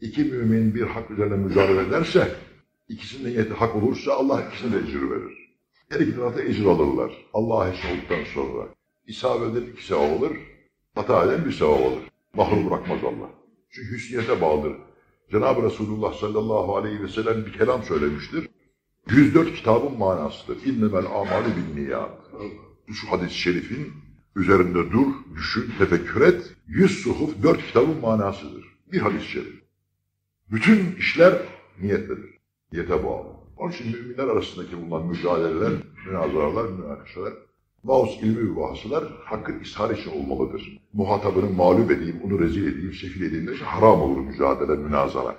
iki mümin bir hak üzerine mücadele ederse, ikisinin niyeti hak olursa Allah ikisine de ecir verir. Her iki tarafta ecir alırlar. Allah'a hesap olduktan sonra. İsabet eden iki sevap olur, hata eden bir sevap olur. Mahrum bırakmaz Allah. Çünkü hüsniyete bağlıdır. Cenab-ı Resulullah sallallahu aleyhi ve sellem bir kelam söylemiştir. 104 kitabın manasıdır. İnnemel amali bin niyat. Şu hadis-i şerifin üzerinde dur, düşün, tefekkür et. 100 suhuf 4 kitabın manasıdır. Bir hadis-i şerif. Bütün işler niyettedir. Niyete bağlı. Onun için müminler arasındaki bulunan mücadeleler, münazaralar, münakaşalar, Maus ilmi bahsılar hakkın ishar için olmalıdır. Muhatabını mağlup edeyim, onu rezil edeyim, sefil edeyim derse haram olur mücadele, münazara.